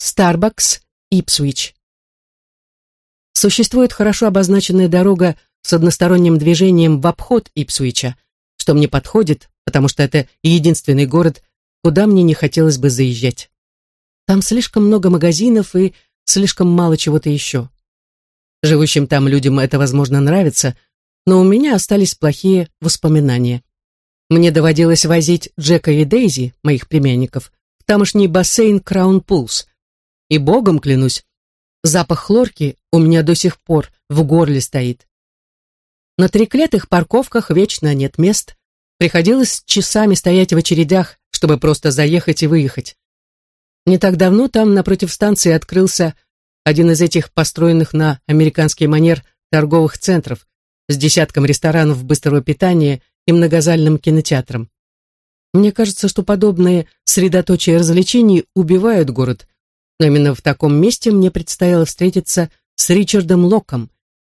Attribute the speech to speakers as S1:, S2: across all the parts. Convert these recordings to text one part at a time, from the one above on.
S1: Starbucks, Ипсвич. Существует хорошо обозначенная дорога с односторонним движением в обход Ипсвича, что мне подходит, потому что это единственный город, куда мне не хотелось бы заезжать. Там слишком много магазинов и слишком мало чего-то еще. Живущим там людям это, возможно, нравится, но у меня остались плохие воспоминания. Мне доводилось возить Джека и Дейзи, моих племянников, в тамошний бассейн Краун Пулс. И богом клянусь, запах хлорки у меня до сих пор в горле стоит. На треклятых парковках вечно нет мест. Приходилось часами стоять в очередях, чтобы просто заехать и выехать. Не так давно там напротив станции открылся один из этих построенных на американский манер торговых центров с десятком ресторанов быстрого питания и многозальным кинотеатром. Мне кажется, что подобные средоточия развлечений убивают город, но именно в таком месте мне предстояло встретиться с Ричардом Локом,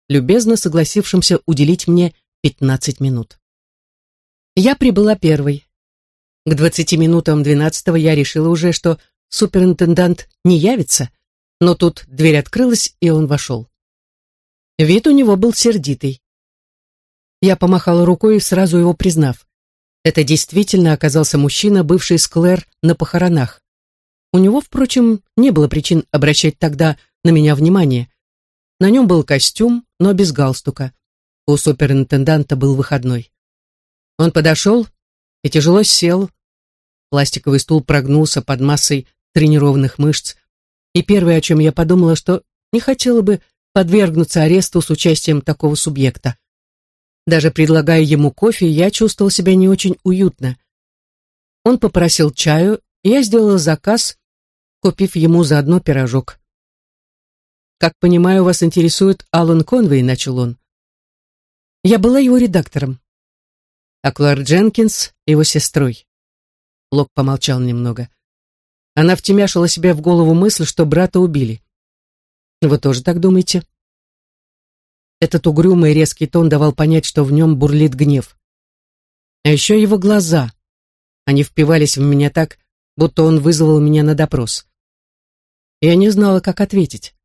S1: любезно согласившимся уделить мне 15 минут. Я прибыла первой. К 20 минутам 12 я решила уже, что суперинтендант не явится, но тут дверь открылась, и он вошел. Вид у него был сердитый. Я помахала рукой, сразу его признав. Это действительно оказался мужчина, бывший с Клэр на похоронах. У него, впрочем, не было причин обращать тогда на меня внимание. На нем был костюм, но без галстука. У суперинтенданта был выходной. Он подошел и тяжело сел. Пластиковый стул прогнулся под массой тренированных мышц, и первое, о чем я подумала, что не хотела бы подвергнуться аресту с участием такого субъекта. Даже предлагая ему кофе, я чувствовал себя не очень уютно. Он попросил чаю, и я сделала заказ, купив ему заодно пирожок. «Как понимаю, вас интересует Алан Конвей», — начал он. Я была его редактором. А Клэр Дженкинс — его сестрой. Лок помолчал немного. Она втемяшила себе в голову мысль, что брата убили. Вы тоже так думаете? Этот угрюмый резкий тон давал понять, что в нем бурлит гнев. А еще его глаза. Они впивались в меня так, будто он вызвал меня на допрос. Я не знала, как ответить.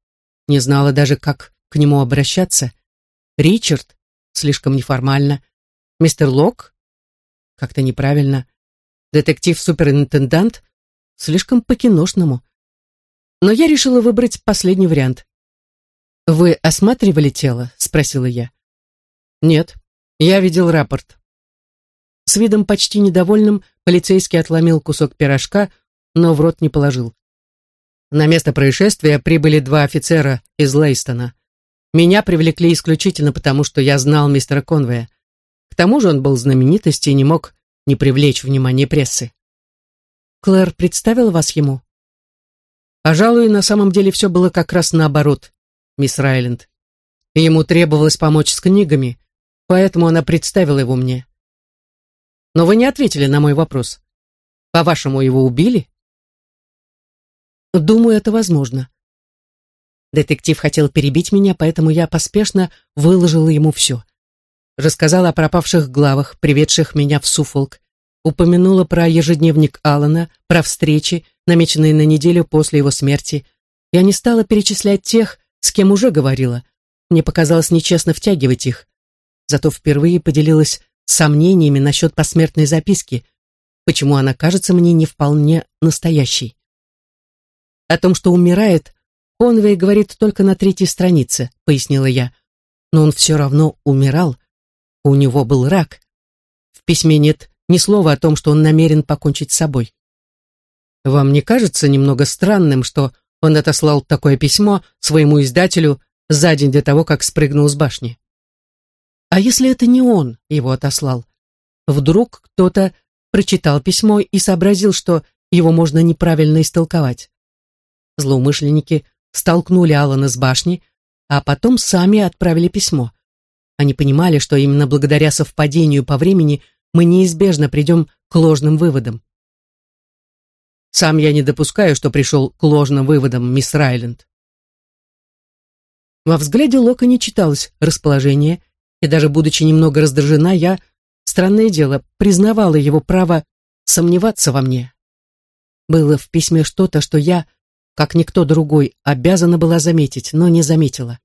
S1: Не знала даже, как к нему обращаться. Ричард? Слишком неформально. Мистер Лок? Как-то неправильно. Детектив-суперинтендант? слишком по-киношному. Но я решила выбрать последний вариант. «Вы осматривали тело?» — спросила я. «Нет, я видел рапорт». С видом почти недовольным полицейский отломил кусок пирожка, но в рот не положил. На место происшествия прибыли два офицера из Лейстона. Меня привлекли исключительно потому, что я знал мистера Конвея. К тому же он был знаменитостью и не мог не привлечь внимание прессы. Клэр представила вас ему? Пожалуй, на самом деле все было как раз наоборот, мисс Райленд. Ему требовалось помочь с книгами, поэтому она представила его мне. Но вы не ответили на мой вопрос. По-вашему, его убили? Думаю, это возможно. Детектив хотел перебить меня, поэтому я поспешно выложила ему все. Рассказала о пропавших главах, приведших меня в Суфолк, упомянула про ежедневник Алана, про встречи, намеченные на неделю после его смерти. Я не стала перечислять тех, с кем уже говорила. Мне показалось нечестно втягивать их. Зато впервые поделилась сомнениями насчет посмертной записки, почему она кажется мне не вполне настоящей. О том, что умирает, Конвей говорит только на третьей странице, пояснила я. Но он все равно умирал. У него был рак. В письме нет ни слова о том, что он намерен покончить с собой. Вам не кажется немного странным, что он отослал такое письмо своему издателю за день до того, как спрыгнул с башни? А если это не он его отослал? Вдруг кто-то прочитал письмо и сообразил, что его можно неправильно истолковать. Злоумышленники столкнули Алана с башни, а потом сами отправили письмо. Они понимали, что именно благодаря совпадению по времени мы неизбежно придем к ложным выводам. Сам я не допускаю, что пришел к ложным выводам, мисс Райленд. Во взгляде Лока не читалось расположение, и даже будучи немного раздражена, я, странное дело, признавала его право сомневаться во мне. Было в письме что-то, что я, как никто другой, обязана была заметить, но не заметила.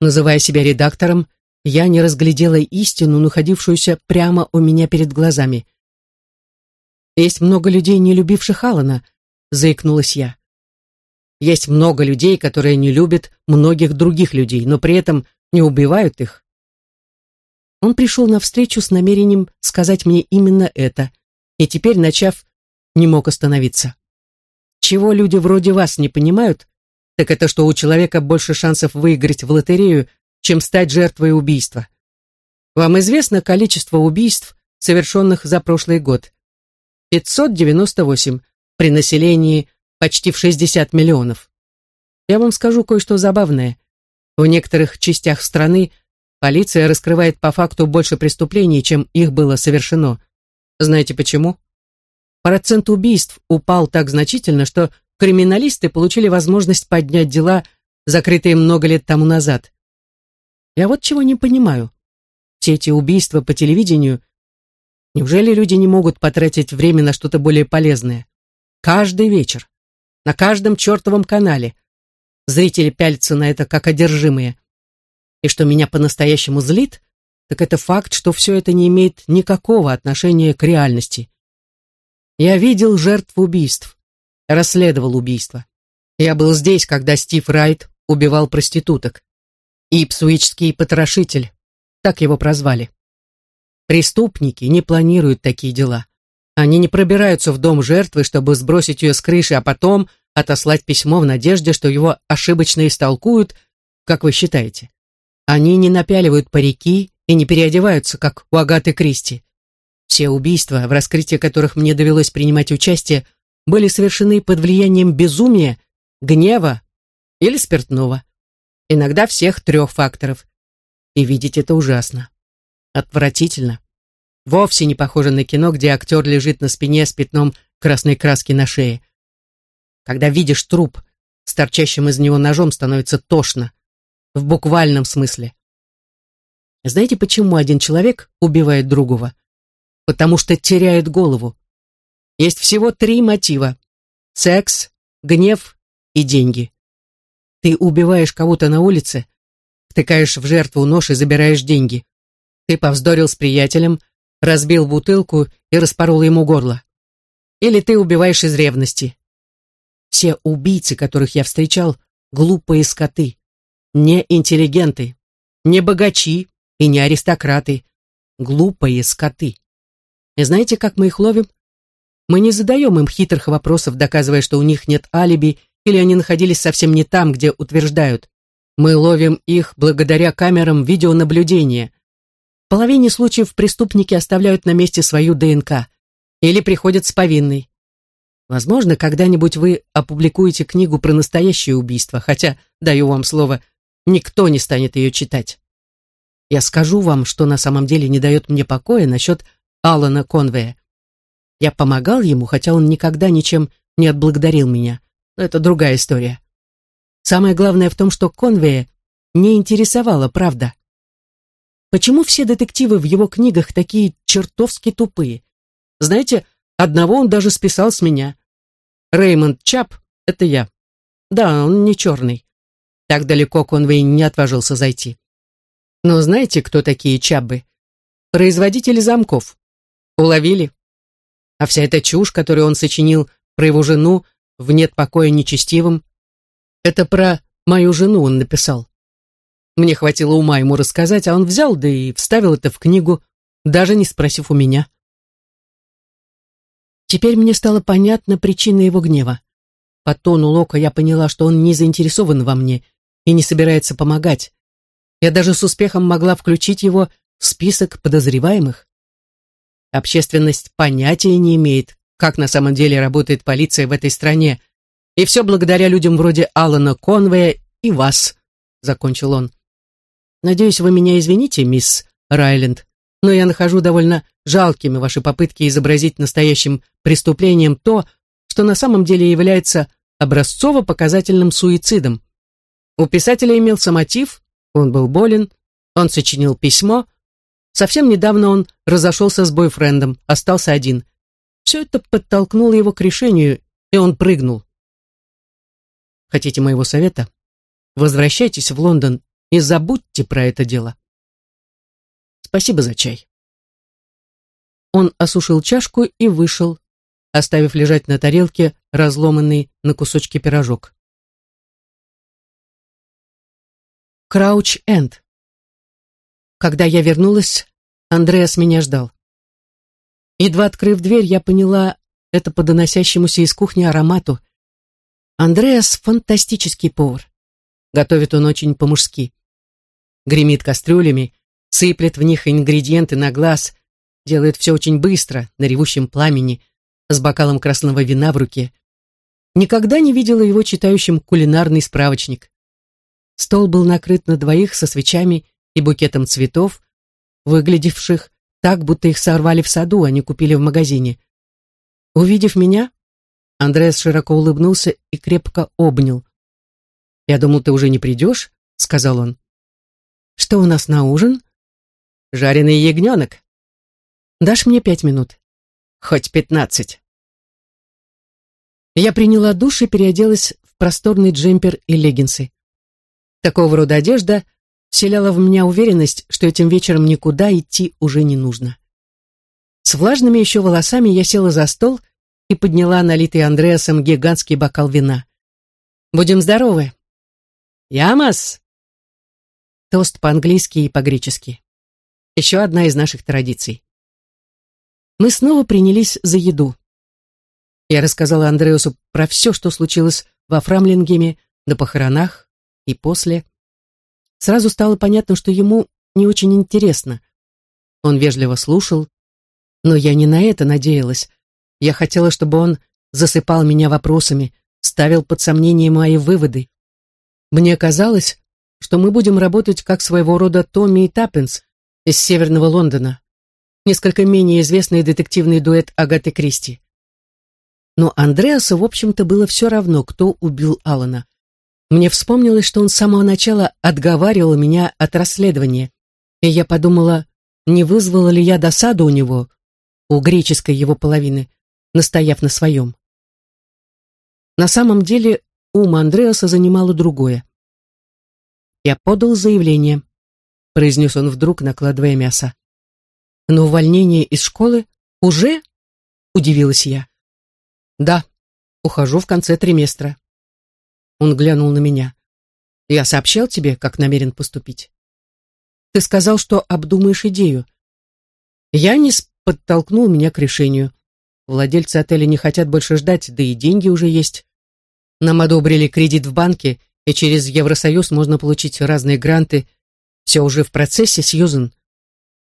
S1: Называя себя редактором, я не разглядела истину, находившуюся прямо у меня перед глазами. «Есть много людей, не любивших Алана», — заикнулась я. «Есть много людей, которые не любят многих других людей, но при этом не убивают их». Он пришел навстречу с намерением сказать мне именно это, и теперь, начав, не мог остановиться. Чего люди вроде вас не понимают, так это что у человека больше шансов выиграть в лотерею, чем стать жертвой убийства. Вам известно количество убийств, совершенных за прошлый год? 598 при населении почти в 60 миллионов. Я вам скажу кое-что забавное. В некоторых частях страны полиция раскрывает по факту больше преступлений, чем их было совершено. Знаете почему? Процент убийств упал так значительно, что криминалисты получили возможность поднять дела, закрытые много лет тому назад. Я вот чего не понимаю. Все эти убийства по телевидению. Неужели люди не могут потратить время на что-то более полезное? Каждый вечер. На каждом чертовом канале. Зрители пялятся на это как одержимые. И что меня по-настоящему злит, так это факт, что все это не имеет никакого отношения к реальности. Я видел жертв убийств, расследовал убийства. Я был здесь, когда Стив Райт убивал проституток. Ипсуичский потрошитель, так его прозвали. Преступники не планируют такие дела. Они не пробираются в дом жертвы, чтобы сбросить ее с крыши, а потом отослать письмо в надежде, что его ошибочно истолкуют, как вы считаете. Они не напяливают парики и не переодеваются, как у Агаты Кристи. Все убийства, в раскрытии которых мне довелось принимать участие, были совершены под влиянием безумия, гнева или спиртного. Иногда всех трех факторов. И видеть это ужасно. Отвратительно. Вовсе не похоже на кино, где актер лежит на спине с пятном красной краски на шее. Когда видишь труп, с торчащим из него ножом становится тошно. В буквальном смысле. Знаете, почему один человек убивает другого? Потому что теряет голову. Есть всего три мотива. Секс, гнев и деньги. Ты убиваешь кого-то на улице, втыкаешь в жертву нож и забираешь деньги. Ты повздорил с приятелем, разбил бутылку и распорол ему горло. Или ты убиваешь из ревности. Все убийцы, которых я встречал, глупые скоты, не интеллигенты, не богачи и не аристократы, глупые скоты. И знаете, как мы их ловим? Мы не задаем им хитрых вопросов, доказывая, что у них нет алиби или они находились совсем не там, где утверждают. Мы ловим их благодаря камерам видеонаблюдения. В половине случаев преступники оставляют на месте свою ДНК или приходят с повинной. Возможно, когда-нибудь вы опубликуете книгу про настоящее убийство, хотя, даю вам слово, никто не станет ее читать. Я скажу вам, что на самом деле не дает мне покоя насчет Алана Конвея. Я помогал ему, хотя он никогда ничем не отблагодарил меня. Но это другая история. Самое главное в том, что Конвея не интересовала правда. Почему все детективы в его книгах такие чертовски тупые? Знаете, одного он даже списал с меня. Реймонд Чап — это я. Да, он не черный. Так далеко Конвей не отважился зайти. Но знаете, кто такие Чаббы? Производители замков. Уловили? А вся эта чушь, которую он сочинил про его жену, в «Нет покоя нечестивым». Это про мою жену он написал. Мне хватило ума ему рассказать, а он взял, да и вставил это в книгу, даже не спросив у меня. Теперь мне стало понятна причина его гнева. По тону Лока я поняла, что он не заинтересован во мне и не собирается помогать. Я даже с успехом могла включить его в список подозреваемых. Общественность понятия не имеет, как на самом деле работает полиция в этой стране. И все благодаря людям вроде Алана Конвея и вас», — закончил он. «Надеюсь, вы меня извините, мисс Райленд, но я нахожу довольно жалкими ваши попытки изобразить настоящим преступлением то, что на самом деле является образцово-показательным суицидом. У писателя имелся мотив, он был болен, он сочинил письмо. Совсем недавно он разошелся с бойфрендом, остался один. Все это подтолкнуло его к решению, и он прыгнул. хотите моего совета, возвращайтесь в Лондон и забудьте про это дело. Спасибо за чай. Он осушил чашку и вышел, оставив лежать на тарелке разломанный на кусочки пирожок. Крауч-Энд. Когда я вернулась, Андреас меня ждал. Едва открыв дверь, я поняла это по доносящемуся из кухни аромату. Андреас — фантастический повар. Готовит он очень по-мужски. Гремит кастрюлями, сыплет в них ингредиенты на глаз, делает все очень быстро, на ревущем пламени, с бокалом красного вина в руке. Никогда не видела его читающим кулинарный справочник. Стол был накрыт на двоих со свечами и букетом цветов, выглядевших так, будто их сорвали в саду, а не купили в магазине. Увидев меня, Андреас широко улыбнулся и крепко обнял. «Я думал, ты уже не придешь», — сказал он. «Что у нас на ужин?» «Жареный ягненок». «Дашь мне пять минут?» «Хоть пятнадцать». Я приняла душ и переоделась в просторный джемпер и леггинсы. Такого рода одежда вселяла в меня уверенность, что этим вечером никуда идти уже не нужно. С влажными еще волосами я села за стол и подняла налитый Андреасом гигантский бокал вина. «Будем здоровы!» «Ямас!» Тост по-английски и по-гречески. Еще одна из наших традиций. Мы снова принялись за еду. Я рассказала Андреасу про все, что случилось во Фрамлингеме, на похоронах и после. Сразу стало понятно, что ему не очень интересно. Он вежливо слушал, но я не на это надеялась. Я хотела, чтобы он засыпал меня вопросами, ставил под сомнение мои выводы. Мне казалось, что мы будем работать как своего рода Томми и Таппинс из Северного Лондона, несколько менее известный детективный дуэт Агаты Кристи. Но Андреасу, в общем-то, было все равно, кто убил Алана. Мне вспомнилось, что он с самого начала отговаривал меня от расследования, и я подумала, не вызвала ли я досаду у него, у греческой его половины, настояв на своем. На самом деле ум Андреаса занимало другое. «Я подал заявление», — произнес он вдруг, накладывая мясо. «Но увольнение из школы уже?» — удивилась я. «Да, ухожу в конце триместра». Он глянул на меня. «Я сообщал тебе, как намерен поступить?» «Ты сказал, что обдумаешь идею». Янис подтолкнул меня к решению. Владельцы отеля не хотят больше ждать, да и деньги уже есть. Нам одобрили кредит в банке, и через Евросоюз можно получить разные гранты. Все уже в процессе, Сьюзен.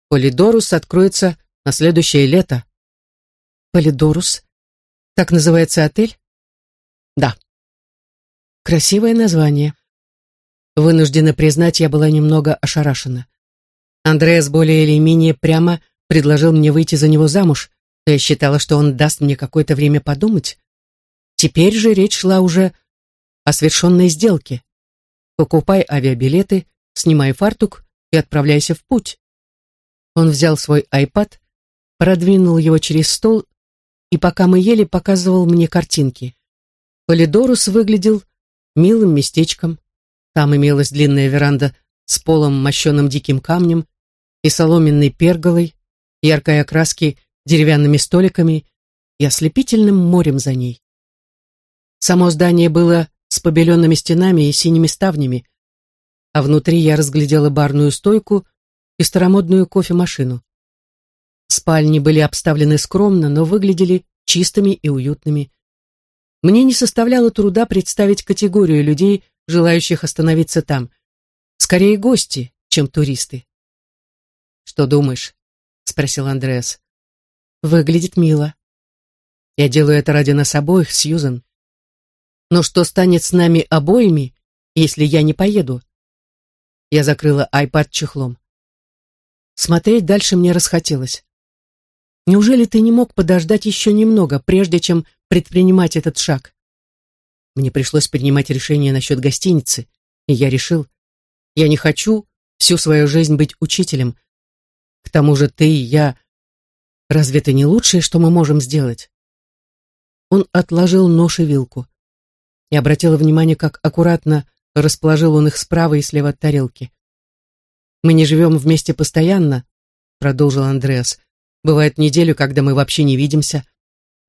S1: Полидорус откроется на следующее лето. Полидорус? Так называется отель? Да. Красивое название. Вынуждена признать, я была немного ошарашена. Андреас более или менее прямо предложил мне выйти за него замуж, но я считала, что он даст мне какое-то время подумать. Теперь же речь шла уже о совершенной сделке. Покупай авиабилеты, снимай фартук и отправляйся в путь. Он взял свой айпад, продвинул его через стол и пока мы ели, показывал мне картинки. Полидорус выглядел милым местечком. Там имелась длинная веранда с полом, мощенным диким камнем, и соломенной перголой, яркой окраски деревянными столиками и ослепительным морем за ней. Само здание было с побеленными стенами и синими ставнями, а внутри я разглядела барную стойку и старомодную кофемашину. Спальни были обставлены скромно, но выглядели чистыми и уютными. Мне не составляло труда представить категорию людей, желающих остановиться там. Скорее гости, чем туристы. «Что думаешь?» — спросил Андреас. «Выглядит мило. Я делаю это ради нас обоих, Сьюзен. Но что станет с нами обоими, если я не поеду?» Я закрыла айпад чехлом. Смотреть дальше мне расхотелось. Неужели ты не мог подождать еще немного, прежде чем предпринимать этот шаг. Мне пришлось принимать решение насчет гостиницы, и я решил, я не хочу всю свою жизнь быть учителем. К тому же ты и я... Разве это не лучшее, что мы можем сделать? Он отложил нож и вилку. и обратила внимание, как аккуратно расположил он их справа и слева от тарелки. «Мы не живем вместе постоянно», — продолжил Андреас. «Бывает неделю, когда мы вообще не видимся.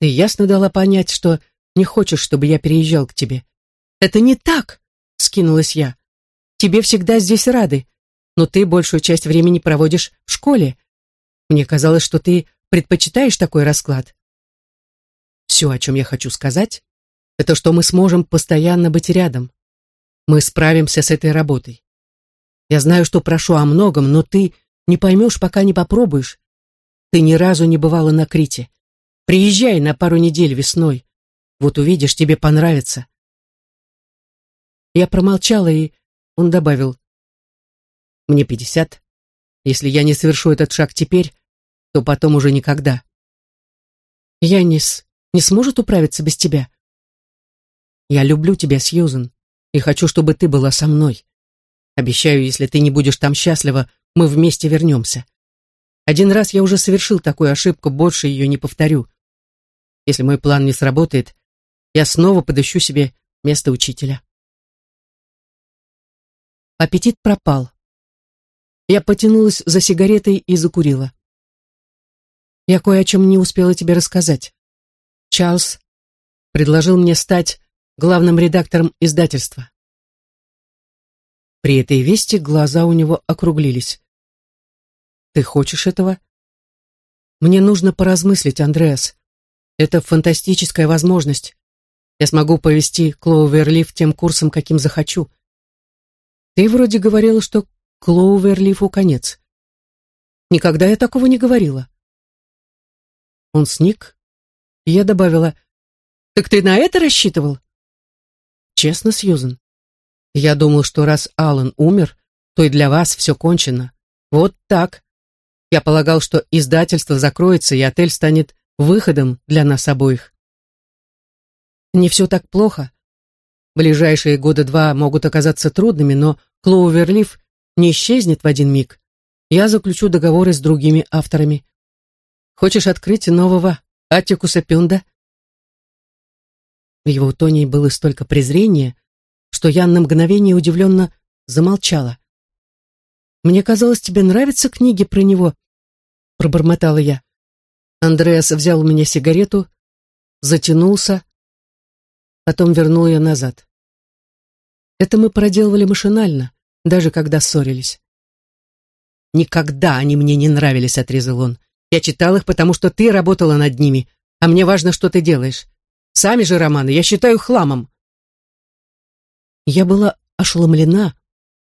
S1: Ты ясно дала понять, что не хочешь, чтобы я переезжал к тебе». «Это не так!» — скинулась я. «Тебе всегда здесь рады, но ты большую часть времени проводишь в школе. Мне казалось, что ты предпочитаешь такой расклад». «Все, о чем я хочу сказать, это что мы сможем постоянно быть рядом. Мы справимся с этой работой. Я знаю, что прошу о многом, но ты не поймешь, пока не попробуешь. Ты ни разу не бывала на Крите. Приезжай на пару недель весной. Вот увидишь, тебе понравится. Я промолчала, и он добавил. Мне пятьдесят. Если я не совершу этот шаг теперь, то потом уже никогда. Янис не сможет управиться без тебя. Я люблю тебя, Сьюзен, и хочу, чтобы ты была со мной. Обещаю, если ты не будешь там счастлива, мы вместе вернемся. Один раз я уже совершил такую ошибку, больше ее не повторю. Если мой план не сработает, я снова подыщу себе место учителя. Аппетит пропал. Я потянулась за сигаретой и закурила. Я кое о чем не успела тебе рассказать. Чарльз предложил мне стать главным редактором издательства. При этой вести глаза у него округлились. «Ты хочешь этого?» «Мне нужно поразмыслить, Андреас. Это фантастическая возможность. Я смогу повести Клоуверлиф тем курсом, каким захочу. Ты вроде говорила, что Клоуверлифу конец. Никогда я такого не говорила». Он сник, и я добавила, «Так ты на это рассчитывал?» «Честно, Сьюзен, я думал, что раз Аллан умер, то и для вас все кончено. Вот так. Я полагал, что издательство закроется, и отель станет выходом для нас обоих. Не все так плохо. Ближайшие года два могут оказаться трудными, но Клоуверлиф не исчезнет в один миг. Я заключу договоры с другими авторами. Хочешь открыть нового Атикуса Пюнда? В его тоне было столько презрения, что я на мгновение удивленно замолчала. «Мне казалось, тебе нравятся книги про него», — пробормотала я. Андреас взял у меня сигарету, затянулся, потом вернул ее назад. Это мы проделывали машинально, даже когда ссорились. «Никогда они мне не нравились», — отрезал он. «Я читал их, потому что ты работала над ними, а мне важно, что ты делаешь. Сами же романы я считаю хламом». Я была ошеломлена,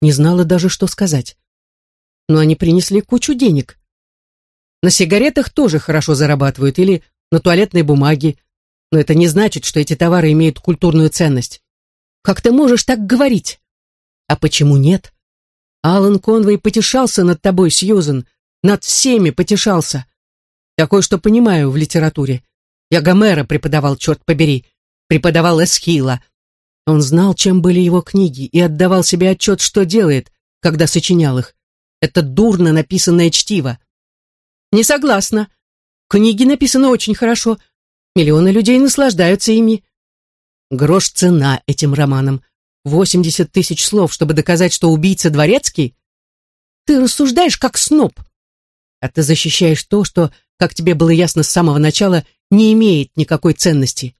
S1: не знала даже, что сказать. Но они принесли кучу денег. На сигаретах тоже хорошо зарабатывают или на туалетной бумаге, но это не значит, что эти товары имеют культурную ценность. Как ты можешь так говорить? А почему нет? Алан Конвей потешался над тобой, Сьюзен, над всеми потешался. Я кое-что понимаю в литературе. Я Гомера преподавал, черт побери, преподавал Эсхила, он знал, чем были его книги, и отдавал себе отчет, что делает, когда сочинял их. Это дурно написанное чтиво. Не согласна. Книги написаны очень хорошо. Миллионы людей наслаждаются ими. Грош цена этим романам. Восемьдесят тысяч слов, чтобы доказать, что убийца дворецкий? Ты рассуждаешь как сноб. А ты защищаешь то, что, как тебе было ясно с самого начала, не имеет никакой ценности.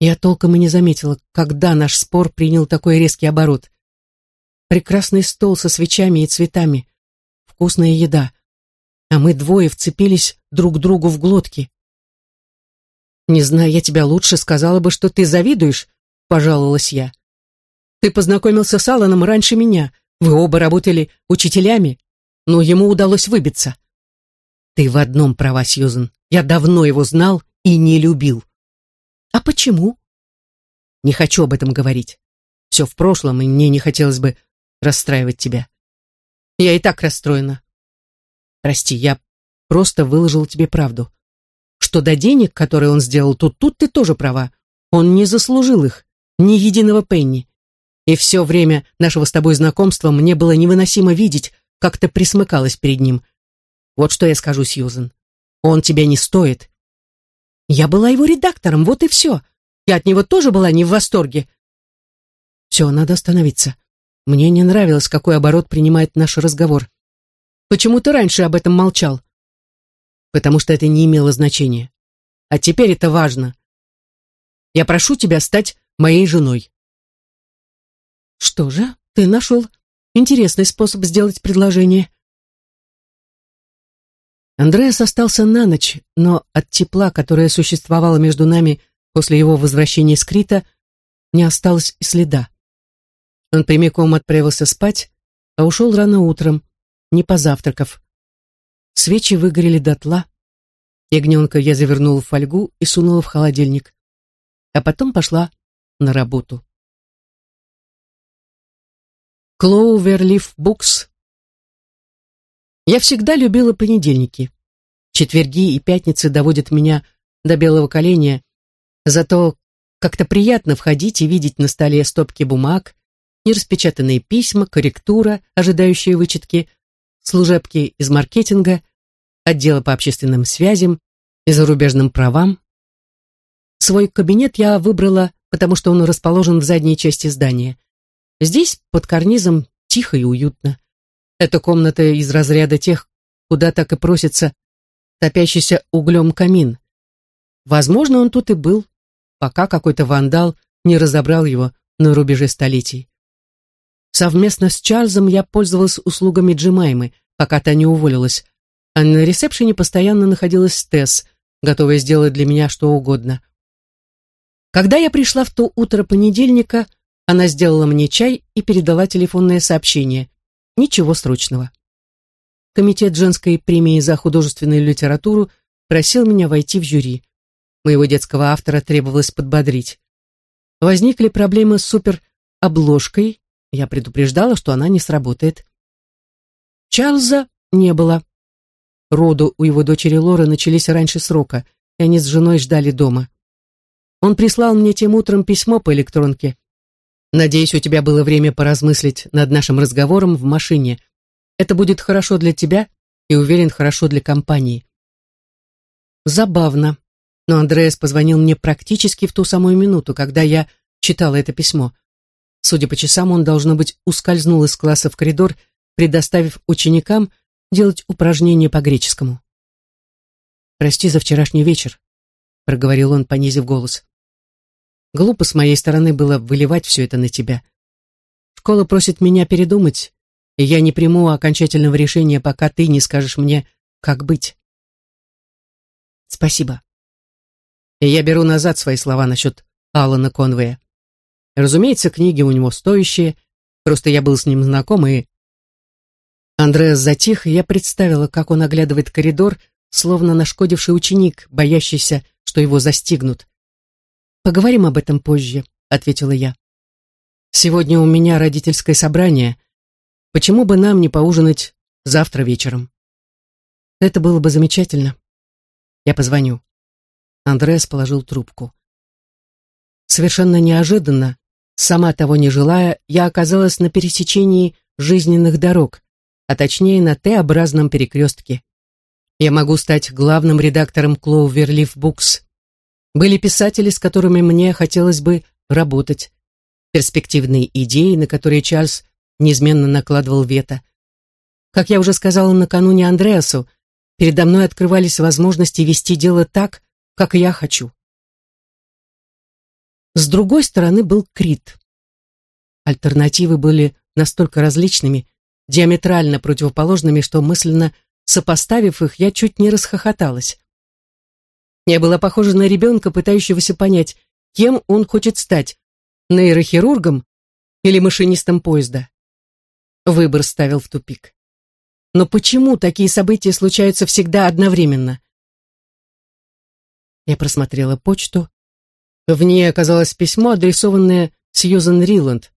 S1: Я толком и не заметила, когда наш спор принял такой резкий оборот. Прекрасный стол со свечами и цветами, вкусная еда, а мы двое вцепились друг другу в глотки. «Не зная я тебя лучше, сказала бы, что ты завидуешь», — пожаловалась я. «Ты познакомился с Алланом раньше меня, вы оба работали учителями, но ему удалось выбиться». «Ты в одном права, Сьюзен, я давно его знал и не любил». А почему? Не хочу об этом говорить. Все в прошлом, и мне не хотелось бы расстраивать тебя. Я и так расстроена. Прости, я просто выложил тебе правду. Что до денег, которые он сделал, тут тут ты тоже права. Он не заслужил их, ни единого пенни. И все время нашего с тобой знакомства мне было невыносимо видеть, как ты присмыкалась перед ним. Вот что я скажу, Сьюзен. Он тебя не стоит, я была его редактором, вот и все. Я от него тоже была не в восторге. Все, надо остановиться. Мне не нравилось, какой оборот принимает наш разговор. Почему ты раньше об этом молчал? Потому что это не имело значения. А теперь это важно. Я прошу тебя стать моей женой. Что же, ты нашел интересный способ сделать предложение. Андреас остался на ночь, но от тепла, которое существовало между нами после его возвращения с Крита, не осталось и следа. Он прямиком отправился спать, а ушел рано утром, не позавтракав. Свечи выгорели дотла. Ягненка я завернула в фольгу и сунула в холодильник. А потом пошла на работу. Клоуверлиф Букс. Я всегда любила понедельники. Четверги и пятницы доводят меня до белого коленя, зато как-то приятно входить и видеть на столе стопки бумаг, нераспечатанные письма, корректура, ожидающие вычетки, служебки из маркетинга, отдела по общественным связям и зарубежным правам. Свой кабинет я выбрала, потому что он расположен в задней части здания. Здесь, под карнизом, тихо и уютно. Эта комната из разряда тех, куда так и просится топящийся углем камин. Возможно, он тут и был, пока какой-то вандал не разобрал его на рубеже столетий. Совместно с Чарльзом я пользовалась услугами Джимаймы, пока та не уволилась, а на ресепшене постоянно находилась Тесс, готовая сделать для меня что угодно. Когда я пришла в то утро понедельника, она сделала мне чай и передала телефонное сообщение. Ничего срочного. Комитет женской премии за художественную литературу просил меня войти в жюри. Моего детского автора требовалось подбодрить. Возникли проблемы с суперобложкой, я предупреждала, что она не сработает. Чарльза не было. Роду у его дочери Лоры начались раньше срока, и они с женой ждали дома. Он прислал мне тем утром письмо по электронке. «Надеюсь, у тебя было время поразмыслить над нашим разговором в машине. Это будет хорошо для тебя и, уверен, хорошо для компании». Забавно, но Андреас позвонил мне практически в ту самую минуту, когда я читала это письмо. Судя по часам, он, должно быть, ускользнул из класса в коридор, предоставив ученикам делать упражнения по греческому. «Прости за вчерашний вечер», — проговорил он, понизив голос. «Глупо с моей стороны было выливать все это на тебя. Школа просит меня передумать, и я не приму окончательного решения, пока ты не скажешь мне, как быть». «Спасибо». И я беру назад свои слова насчет Алана Конвея. Разумеется, книги у него стоящие, просто я был с ним знаком, и... Андреас затих, и я представила, как он оглядывает коридор, словно нашкодивший ученик, боящийся, что его застигнут. «Поговорим об этом позже», — ответила я. «Сегодня у меня родительское собрание. Почему бы нам не поужинать завтра вечером?» «Это было бы замечательно. Я позвоню». Андреас положил трубку. Совершенно неожиданно Сама того не желая, я оказалась на пересечении жизненных дорог, а точнее на Т-образном перекрестке. Я могу стать главным редактором Cloverleaf Books. Были писатели, с которыми мне хотелось бы работать. Перспективные идеи, на которые Чарльз неизменно накладывал вето. Как я уже сказала накануне Андреасу, передо мной открывались возможности вести дело так, как я хочу. С другой стороны был Крит. Альтернативы были настолько различными, диаметрально противоположными, что мысленно сопоставив их, я чуть не расхохоталась. Я была похожа на ребенка, пытающегося понять, кем он хочет стать, нейрохирургом или машинистом поезда. Выбор ставил в тупик. Но почему такие события случаются всегда одновременно? Я просмотрела почту, в ней оказалось письмо, адресованное Сьюзен Риланд,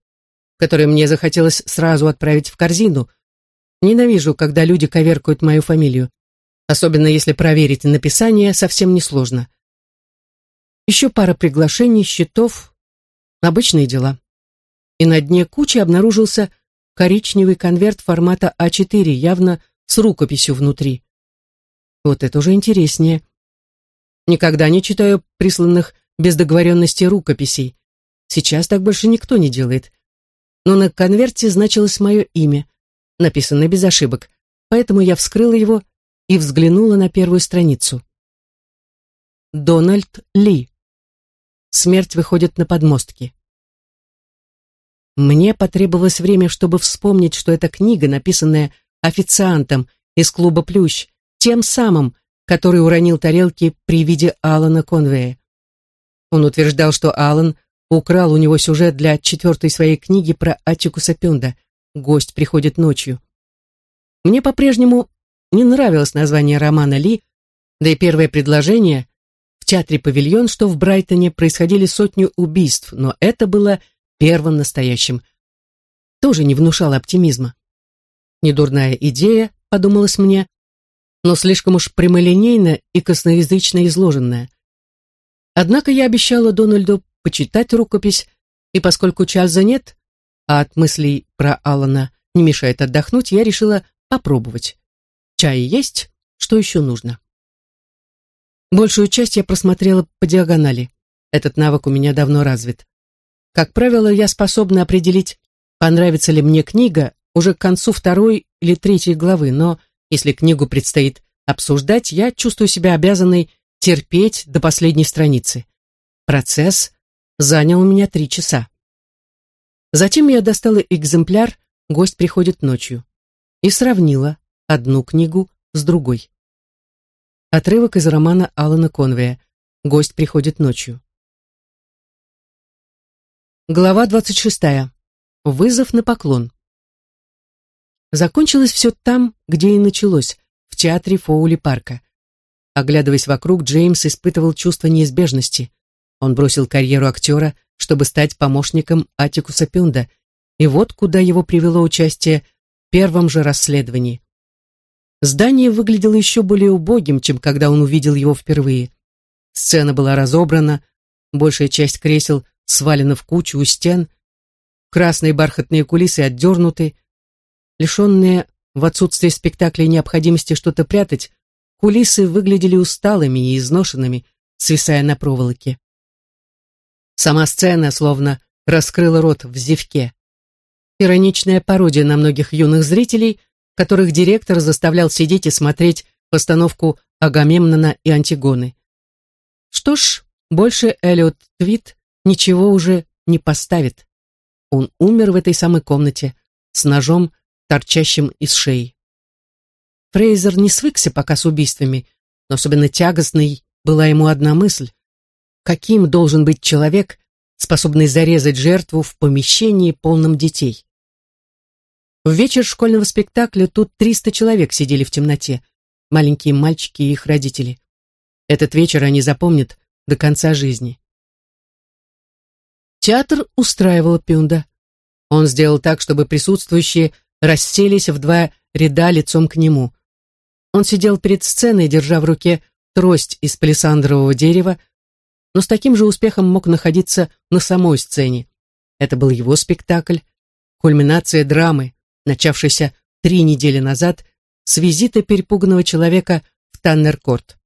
S1: которое мне захотелось сразу отправить в корзину. Ненавижу, когда люди коверкают мою фамилию, особенно если проверить написание совсем несложно. Еще пара приглашений, счетов, обычные дела. И на дне кучи обнаружился коричневый конверт формата А4, явно с рукописью внутри. Вот это уже интереснее. Никогда не читаю присланных без договоренности рукописей. Сейчас так больше никто не делает. Но на конверте значилось мое имя, написанное без ошибок, поэтому я вскрыла его и взглянула на первую страницу. Дональд Ли. Смерть выходит на подмостки. Мне потребовалось время, чтобы вспомнить, что эта книга, написанная официантом из клуба «Плющ», тем самым, который уронил тарелки при виде Алана Конвея. Он утверждал, что Алан украл у него сюжет для четвертой своей книги про Атикуса Пюнда «Гость приходит ночью». Мне по-прежнему не нравилось название романа Ли, да и первое предложение в театре «Павильон», что в Брайтоне происходили сотню убийств, но это было первым настоящим. Тоже не внушало оптимизма. Недурная идея, подумалось мне, но слишком уж прямолинейно и косноязычно изложенная. Однако я обещала Дональду почитать рукопись, и поскольку Чарльза нет, а от мыслей про Алана не мешает отдохнуть, я решила попробовать. Чай есть, что еще нужно? Большую часть я просмотрела по диагонали. Этот навык у меня давно развит. Как правило, я способна определить, понравится ли мне книга уже к концу второй или третьей главы, но если книгу предстоит обсуждать, я чувствую себя обязанной терпеть до последней страницы. Процесс занял у меня три часа. Затем я достала экземпляр «Гость приходит ночью» и сравнила одну книгу с другой. Отрывок из романа Алана Конвея «Гость приходит ночью». Глава 26. Вызов на поклон. Закончилось все там, где и началось, в театре Фоули Парка. Оглядываясь вокруг, Джеймс испытывал чувство неизбежности. Он бросил карьеру актера, чтобы стать помощником Атикуса Пюнда, и вот куда его привело участие в первом же расследовании. Здание выглядело еще более убогим, чем когда он увидел его впервые. Сцена была разобрана, большая часть кресел свалена в кучу у стен, красные бархатные кулисы отдернуты, лишенные в отсутствие спектакля необходимости что-то прятать, кулисы выглядели усталыми и изношенными, свисая на проволоке. Сама сцена словно раскрыла рот в зевке. Ироничная пародия на многих юных зрителей – которых директор заставлял сидеть и смотреть постановку Агамемнона и Антигоны. Что ж, больше Эллиот Твит ничего уже не поставит. Он умер в этой самой комнате, с ножом, торчащим из шеи. Фрейзер не свыкся пока с убийствами, но особенно тягостной была ему одна мысль. Каким должен быть человек, способный зарезать жертву в помещении, полном детей? В вечер школьного спектакля тут 300 человек сидели в темноте, маленькие мальчики и их родители. Этот вечер они запомнят до конца жизни. Театр устраивал Пюнда. Он сделал так, чтобы присутствующие расселись в два ряда лицом к нему. Он сидел перед сценой, держа в руке трость из палисандрового дерева, но с таким же успехом мог находиться на самой сцене. Это был его спектакль, кульминация драмы, начавшийся три недели назад с визита перепуганного человека в Таннеркорт.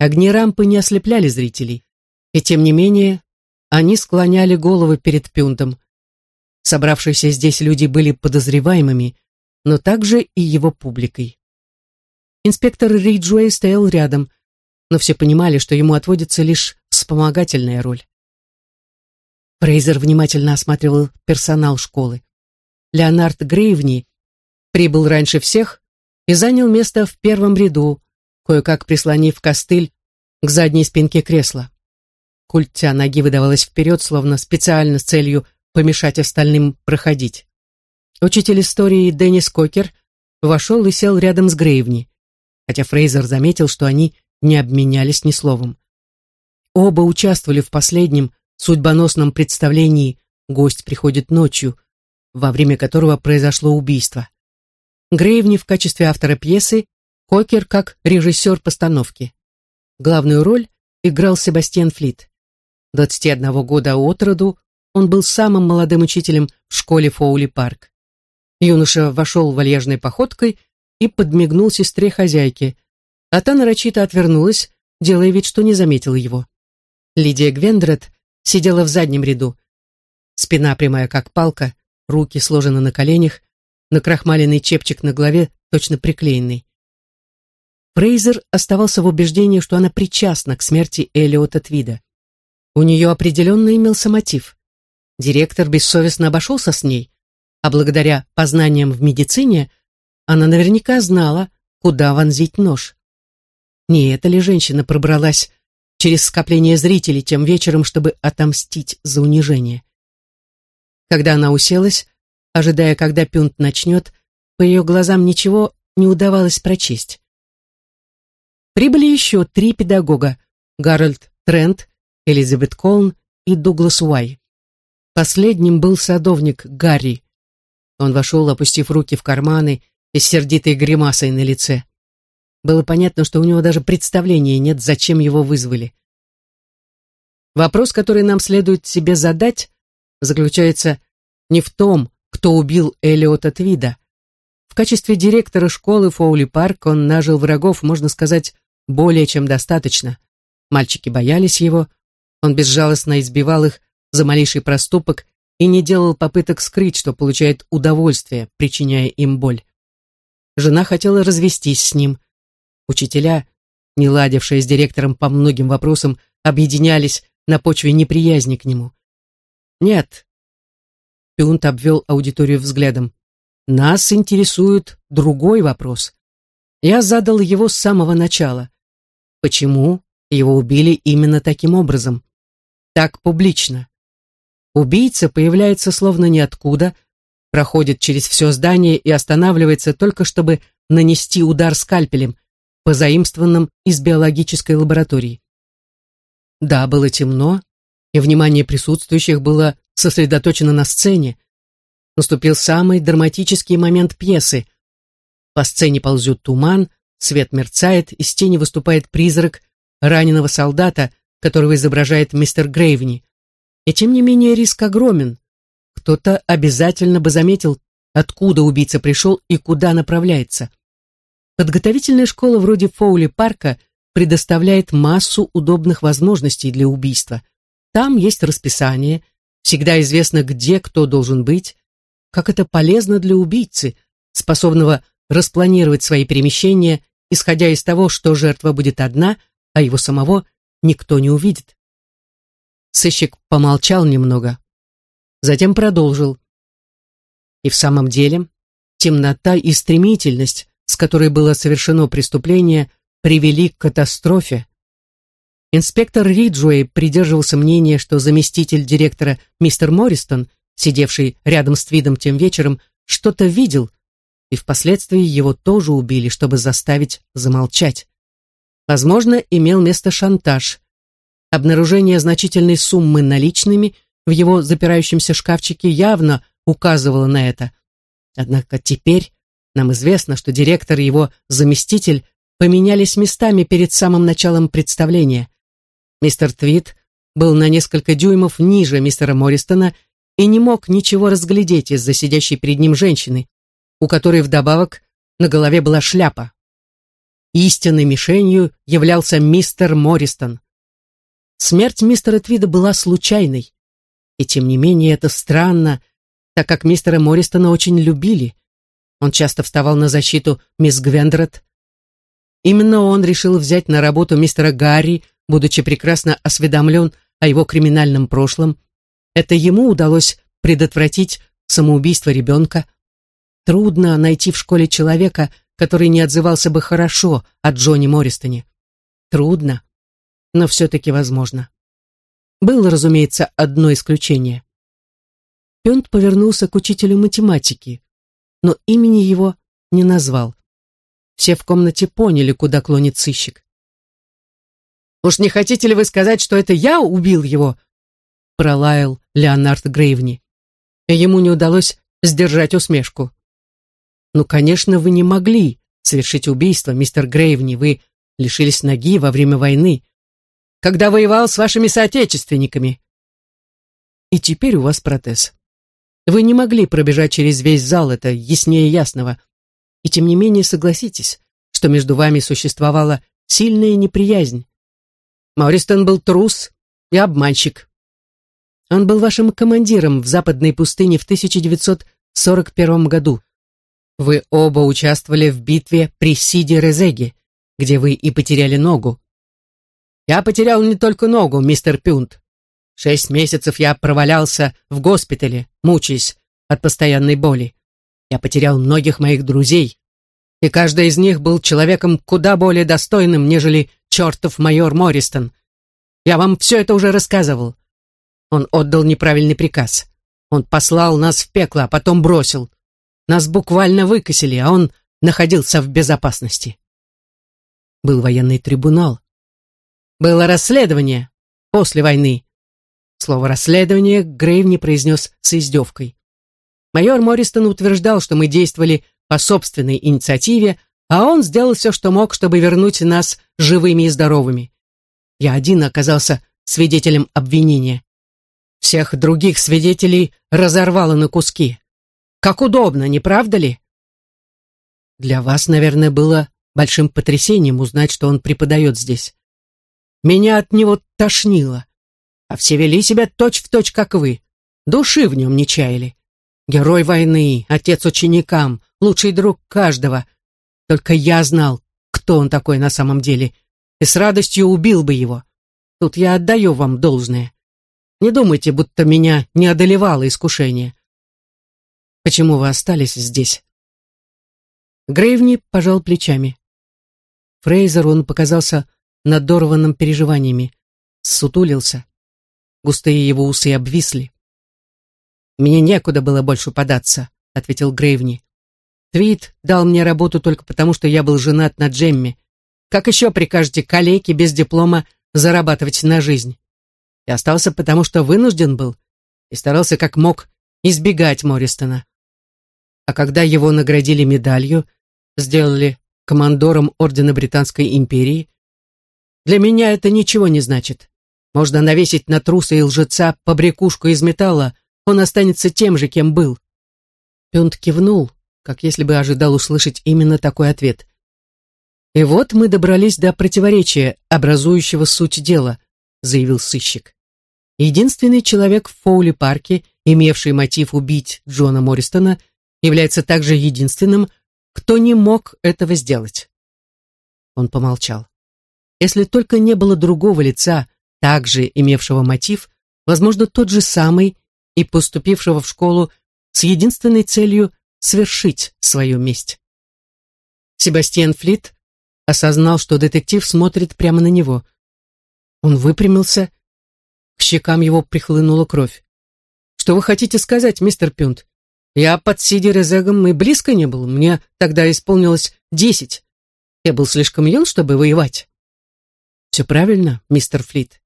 S1: Огни рампы не ослепляли зрителей, и тем не менее они склоняли головы перед Пюнтом. Собравшиеся здесь люди были подозреваемыми, но также и его публикой. Инспектор Риджуэй стоял рядом, но все понимали, что ему отводится лишь вспомогательная роль. Фрейзер внимательно осматривал персонал школы. Леонард Грейвни прибыл раньше всех и занял место в первом ряду, кое-как прислонив костыль к задней спинке кресла. Культя ноги выдавалась вперед, словно специально с целью помешать остальным проходить. Учитель истории Деннис Кокер вошел и сел рядом с Грейвни, хотя Фрейзер заметил, что они не обменялись ни словом. Оба участвовали в последнем судьбоносном представлении «Гость приходит ночью», во время которого произошло убийство. Грейвни в качестве автора пьесы, Кокер как режиссер постановки. Главную роль играл Себастьян Флит. 21 года от роду он был самым молодым учителем в школе Фоули Парк. Юноша вошел вальяжной походкой и подмигнул сестре хозяйки, а та нарочито отвернулась, делая вид, что не заметила его. Лидия Гвендред сидела в заднем ряду. Спина прямая, как палка, руки сложены на коленях, накрахмаленный чепчик на голове точно приклеенный. Фрейзер оставался в убеждении, что она причастна к смерти Элиота Твида. У нее определенно имелся мотив. Директор бессовестно обошелся с ней, а благодаря познаниям в медицине она наверняка знала, куда вонзить нож. Не эта ли женщина пробралась через скопление зрителей тем вечером, чтобы отомстить за унижение? Когда она уселась, ожидая, когда Пюнт начнет, по ее глазам ничего не удавалось прочесть. Прибыли еще три педагога – Гарольд Трент, Элизабет Колн и Дуглас Уай. Последним был садовник Гарри. Он вошел, опустив руки в карманы и с сердитой гримасой на лице. Было понятно, что у него даже представления нет, зачем его вызвали. Вопрос, который нам следует себе задать, заключается не в том, кто убил Элиота Твида. В качестве директора школы Фоули Парк он нажил врагов, можно сказать, более чем достаточно. Мальчики боялись его, он безжалостно избивал их за малейший проступок и не делал попыток скрыть, что получает удовольствие, причиняя им боль. Жена хотела развестись с ним. Учителя, не ладившие с директором по многим вопросам, объединялись на почве неприязни к нему. «Нет», — Пюнт обвел аудиторию взглядом, «нас интересует другой вопрос. Я задал его с самого начала. Почему его убили именно таким образом? Так публично. Убийца появляется словно ниоткуда, проходит через все здание и останавливается только чтобы нанести удар скальпелем, позаимствованным из биологической лаборатории. Да, было темно, и внимание присутствующих было сосредоточено на сцене. Наступил самый драматический момент пьесы. По сцене ползет туман, Свет мерцает, из тени выступает призрак раненого солдата, которого изображает мистер Грейвни. И тем не менее риск огромен. Кто-то обязательно бы заметил, откуда убийца пришел и куда направляется. Подготовительная школа вроде Фоули Парка предоставляет массу удобных возможностей для убийства. Там есть расписание, всегда известно, где кто должен быть, как это полезно для убийцы, способного распланировать свои перемещения исходя из того, что жертва будет одна, а его самого никто не увидит. Сыщик помолчал немного, затем продолжил. И в самом деле, темнота и стремительность, с которой было совершено преступление, привели к катастрофе. Инспектор Риджуэй придерживался мнения, что заместитель директора мистер Морристон, сидевший рядом с Твидом тем вечером, что-то видел, и впоследствии его тоже убили, чтобы заставить замолчать. Возможно, имел место шантаж. Обнаружение значительной суммы наличными в его запирающемся шкафчике явно указывало на это. Однако теперь нам известно, что директор и его заместитель поменялись местами перед самым началом представления. Мистер Твит был на несколько дюймов ниже мистера Морристона и не мог ничего разглядеть из-за сидящей перед ним женщины, у которой вдобавок на голове была шляпа. Истинной мишенью являлся мистер Морристон. Смерть мистера Твида была случайной. И тем не менее это странно, так как мистера Морристона очень любили. Он часто вставал на защиту мисс Гвендред. Именно он решил взять на работу мистера Гарри, будучи прекрасно осведомлен о его криминальном прошлом. Это ему удалось предотвратить самоубийство ребенка. Трудно найти в школе человека, который не отзывался бы хорошо о Джонни Морристоне. Трудно, но все-таки возможно. Было, разумеется, одно исключение. Пент повернулся к учителю математики, но имени его не назвал. Все в комнате поняли, куда клонит сыщик. «Уж не хотите ли вы сказать, что это я убил его?» пролаял Леонард Грейвни. Ему не удалось сдержать усмешку. «Ну, конечно, вы не могли совершить убийство, мистер Грейвни. Вы лишились ноги во время войны, когда воевал с вашими соотечественниками. И теперь у вас протез. Вы не могли пробежать через весь зал, это яснее ясного. И тем не менее согласитесь, что между вами существовала сильная неприязнь. Морристон был трус, и обманщик. Он был вашим командиром в западной пустыне в 1941 году. Вы оба участвовали в битве при Сиде-Резеге, где вы и потеряли ногу. Я потерял не только ногу, мистер Пюнт. Шесть месяцев я провалялся в госпитале, мучаясь от постоянной боли. Я потерял многих моих друзей, и каждый из них был человеком куда более достойным, нежели чертов майор Морристон. Я вам все это уже рассказывал. Он отдал неправильный приказ. Он послал нас в пекло, а потом бросил. Нас буквально выкосили, а он находился в безопасности. Был военный трибунал. Было расследование после войны. Слово «расследование» Грейв не произнес с издевкой. Майор Морристон утверждал, что мы действовали по собственной инициативе, а он сделал все, что мог, чтобы вернуть нас живыми и здоровыми. Я один оказался свидетелем обвинения. Всех других свидетелей разорвало на куски. Как удобно, не правда ли? Для вас, наверное, было большим потрясением узнать, что он преподает здесь. Меня от него тошнило, а все вели себя точь-в-точь, точь, как вы. Души в нем не чаяли. Герой войны, отец ученикам, лучший друг каждого. Только я знал, кто он такой на самом деле, и с радостью убил бы его. Тут я отдаю вам должное. Не думайте, будто меня не одолевало искушение. Почему вы остались здесь? Грейвни пожал плечами. Фрейзер он показался надорванным переживаниями, сутулился. Густые его усы обвисли. «Мне некуда было больше податься», — ответил Грейвни. «Твит дал мне работу только потому, что я был женат на Джемме. Как еще прикажете калеке без диплома зарабатывать на жизнь? Я остался потому, что вынужден был и старался как мог избегать Морристона. А когда его наградили медалью, сделали командором Ордена Британской империи, для меня это ничего не значит. Можно навесить на труса и лжеца побрякушку из металла, он останется тем же, кем был. Пюнт кивнул, как если бы ожидал услышать именно такой ответ. «И вот мы добрались до противоречия, образующего суть дела», заявил сыщик. Единственный человек в Фоули-парке, имевший мотив убить Джона Морристона, является также единственным, кто не мог этого сделать. Он помолчал. Если только не было другого лица, также имевшего мотив, возможно, тот же самый и поступившего в школу с единственной целью свершить свою месть. Себастьян Флит осознал, что детектив смотрит прямо на него. Он выпрямился, к щекам его прихлынула кровь. «Что вы хотите сказать, мистер Пюнт? Я под Сиди Резегом и близко не был, мне тогда исполнилось десять. Я был слишком юн, чтобы воевать». «Все правильно, мистер Флит.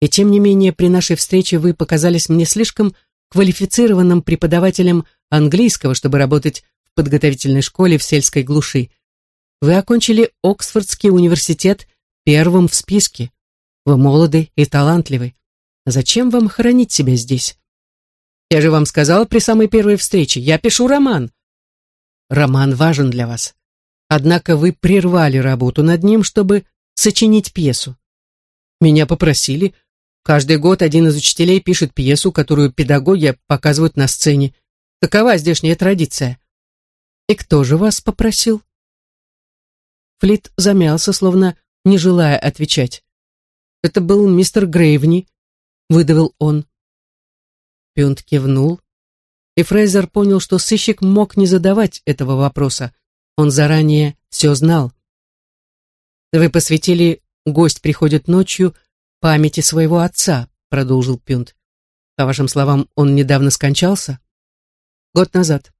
S1: И тем не менее, при нашей встрече вы показались мне слишком квалифицированным преподавателем английского, чтобы работать в подготовительной школе в сельской глуши. Вы окончили Оксфордский университет первым в списке. Вы молоды и талантливы. Зачем вам хранить себя здесь? Я же вам сказал при самой первой встрече, я пишу роман. Роман важен для вас. Однако вы прервали работу над ним, чтобы сочинить пьесу. Меня попросили, Каждый год один из учителей пишет пьесу, которую педагоги показывают на сцене. Такова здешняя традиция. И кто же вас попросил? Флит замялся, словно не желая отвечать. Это был мистер Грейвни, выдавил он. Пюнт кивнул, и Фрейзер понял, что сыщик мог не задавать этого вопроса. Он заранее все знал. Вы посвятили «Гость приходит ночью» памяти своего отца», — продолжил Пюнт. «По вашим словам, он недавно скончался?» «Год назад».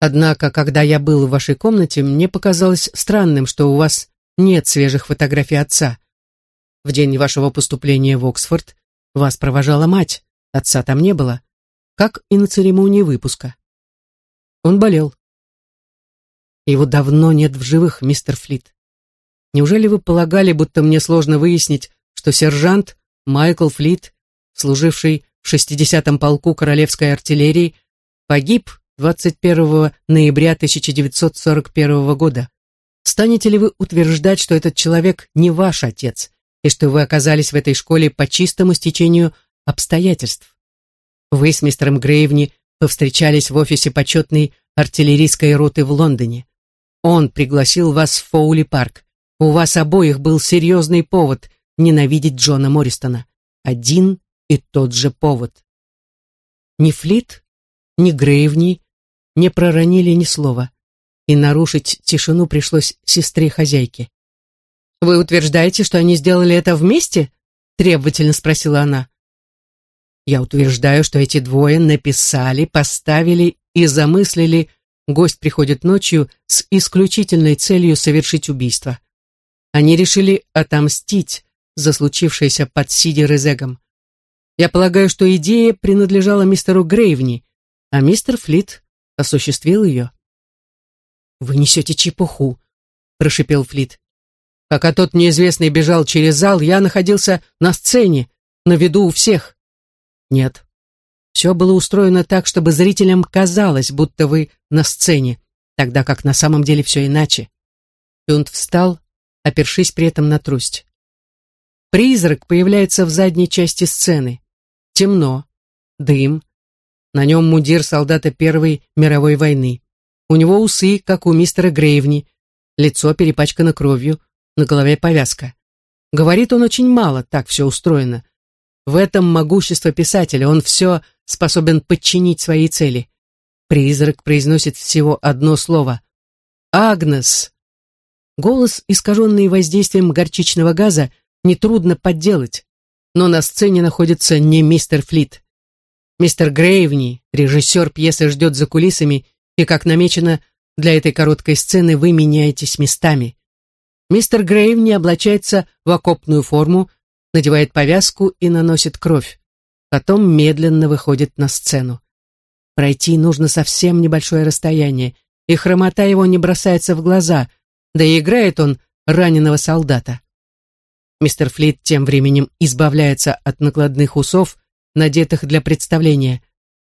S1: «Однако, когда я был в вашей комнате, мне показалось странным, что у вас нет свежих фотографий отца. В день вашего поступления в Оксфорд вас провожала мать, отца там не было, как и на церемонии выпуска. Он болел. Его давно нет в живых, мистер Флит. Неужели вы полагали, будто мне сложно выяснить, что сержант Майкл Флит, служивший в 60-м полку Королевской артиллерии, погиб 21 ноября 1941 года? Станете ли вы утверждать, что этот человек не ваш отец, и что вы оказались в этой школе по чистому стечению обстоятельств. Вы с мистером Грейвни повстречались в офисе почетной артиллерийской роты в Лондоне. Он пригласил вас в Фоули парк. У вас обоих был серьезный повод ненавидеть Джона Морристона. Один и тот же повод. Ни Флит, ни Грейвни не проронили ни слова, и нарушить тишину пришлось сестре хозяйки. «Вы утверждаете, что они сделали это вместе?» требовательно спросила она. «Я утверждаю, что эти двое написали, поставили и замыслили «Гость приходит ночью» с исключительной целью совершить убийство. Они решили отомстить за случившееся под Сиди Резегом. Я полагаю, что идея принадлежала мистеру Грейвни, а мистер Флит осуществил ее. «Вы несете чепуху», — прошипел Флит. «Пока тот неизвестный бежал через зал, я находился на сцене, на виду у всех». «Нет, все было устроено так, чтобы зрителям казалось, будто вы на сцене, тогда как на самом деле все иначе». Пюнт встал, опершись при этом на трость. Призрак появляется в задней части сцены. Темно, дым. На нем мундир солдата Первой мировой войны. У него усы, как у мистера Грейвни. Лицо перепачкано кровью, на голове повязка. Говорит он очень мало, так все устроено. В этом могущество писателя, он все способен подчинить своей цели. Призрак произносит всего одно слово. «Агнес!» Голос, искаженный воздействием горчичного газа, нетрудно подделать. Но на сцене находится не мистер Флит. Мистер Грейвни, режиссер пьесы, ждет за кулисами, и, как намечено, для этой короткой сцены вы меняетесь местами. Мистер Грейвни облачается в окопную форму, надевает повязку и наносит кровь. Потом медленно выходит на сцену. Пройти нужно совсем небольшое расстояние, и хромота его не бросается в глаза, да и играет он раненого солдата. Мистер Флит тем временем избавляется от накладных усов, надетых для представления,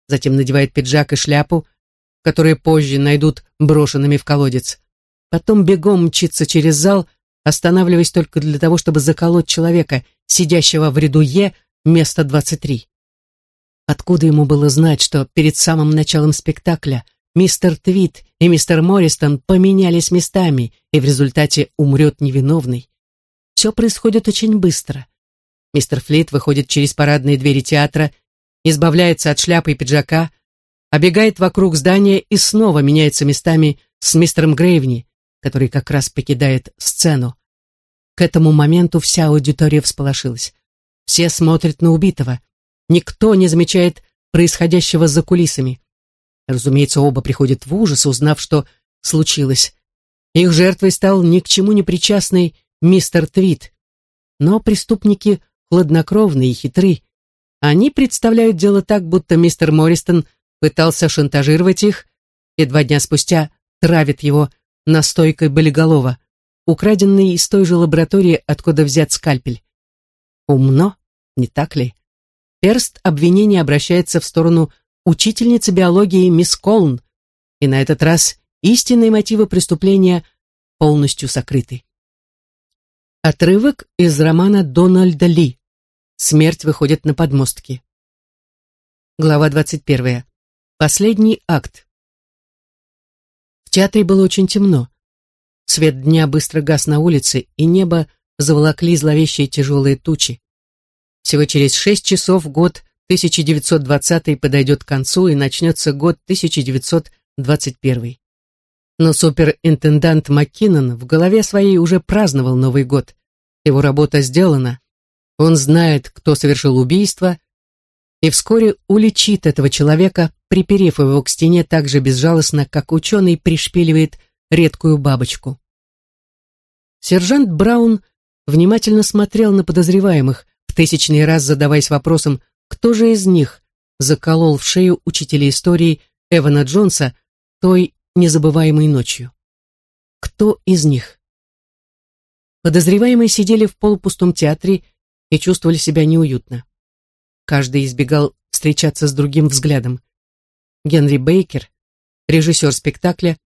S1: затем надевает пиджак и шляпу, которые позже найдут брошенными в колодец. Потом бегом мчится через зал, останавливаясь только для того, чтобы заколоть человека, сидящего в ряду Е, место 23. Откуда ему было знать, что перед самым началом спектакля мистер Твит и мистер Морристон поменялись местами, и в результате умрет невиновный? Все происходит очень быстро. Мистер Флит выходит через парадные двери театра, избавляется от шляпы и пиджака, обегает вокруг здания и снова меняется местами с мистером Грейвни, который как раз покидает сцену. К этому моменту вся аудитория всполошилась. Все смотрят на убитого. Никто не замечает происходящего за кулисами. Разумеется, оба приходят в ужас, узнав, что случилось. Их жертвой стал ни к чему не причастный мистер Твит. Но преступники хладнокровны и хитры. Они представляют дело так, будто мистер Морристон пытался шантажировать их, и два дня спустя травит его настойкой болиголова, украденной из той же лаборатории, откуда взят скальпель. Умно, не так ли? Перст обвинения обращается в сторону учительницы биологии мисс Колн, и на этот раз истинные мотивы преступления полностью сокрыты. Отрывок из романа Дональда Ли. Смерть выходит на подмостки. Глава 21. Последний акт. В театре было очень темно. Свет дня быстро гас на улице, и небо заволокли зловещие тяжелые тучи. Всего через шесть часов год 1920 подойдет к концу, и начнется год 1921. Но суперинтендант Маккинон в голове своей уже праздновал Новый год. Его работа сделана. Он знает, кто совершил убийство, и вскоре уличит этого человека, приперев его к стене так же безжалостно, как ученый пришпиливает редкую бабочку. Сержант Браун внимательно смотрел на подозреваемых, в тысячный раз задаваясь вопросом, кто же из них заколол в шею учителя истории Эвана Джонса той незабываемой ночью. Кто из них? Подозреваемые сидели в полупустом театре и чувствовали себя неуютно. Каждый избегал встречаться с другим взглядом. Генри Бейкер, режиссер спектакля,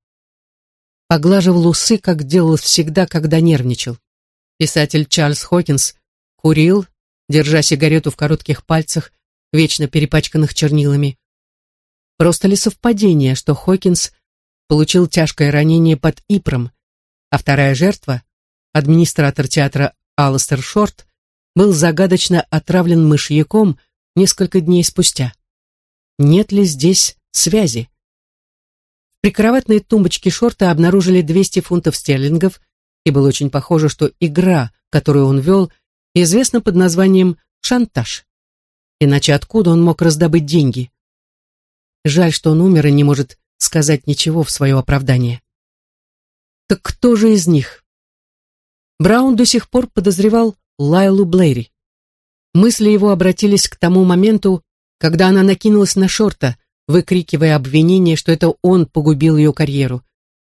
S1: поглаживал усы, как делал всегда, когда нервничал. Писатель Чарльз Хокинс Курил, держа сигарету в коротких пальцах, вечно перепачканных чернилами. Просто ли совпадение, что Хокинс получил тяжкое ранение под Ипром, а вторая жертва, администратор театра Алластер Шорт, был загадочно отравлен мышьяком несколько дней спустя. Нет ли здесь связи? В прикроватной тумбочке Шорта обнаружили 200 фунтов стерлингов, и было очень похоже, что игра, которую он вел, известна под названием «шантаж». Иначе откуда он мог раздобыть деньги? Жаль, что он умер и не может сказать ничего в свое оправдание. Так кто же из них? Браун до сих пор подозревал Лайлу Блэри. Мысли его обратились к тому моменту, когда она накинулась на Шорта, выкрикивая обвинение, что это он погубил ее карьеру.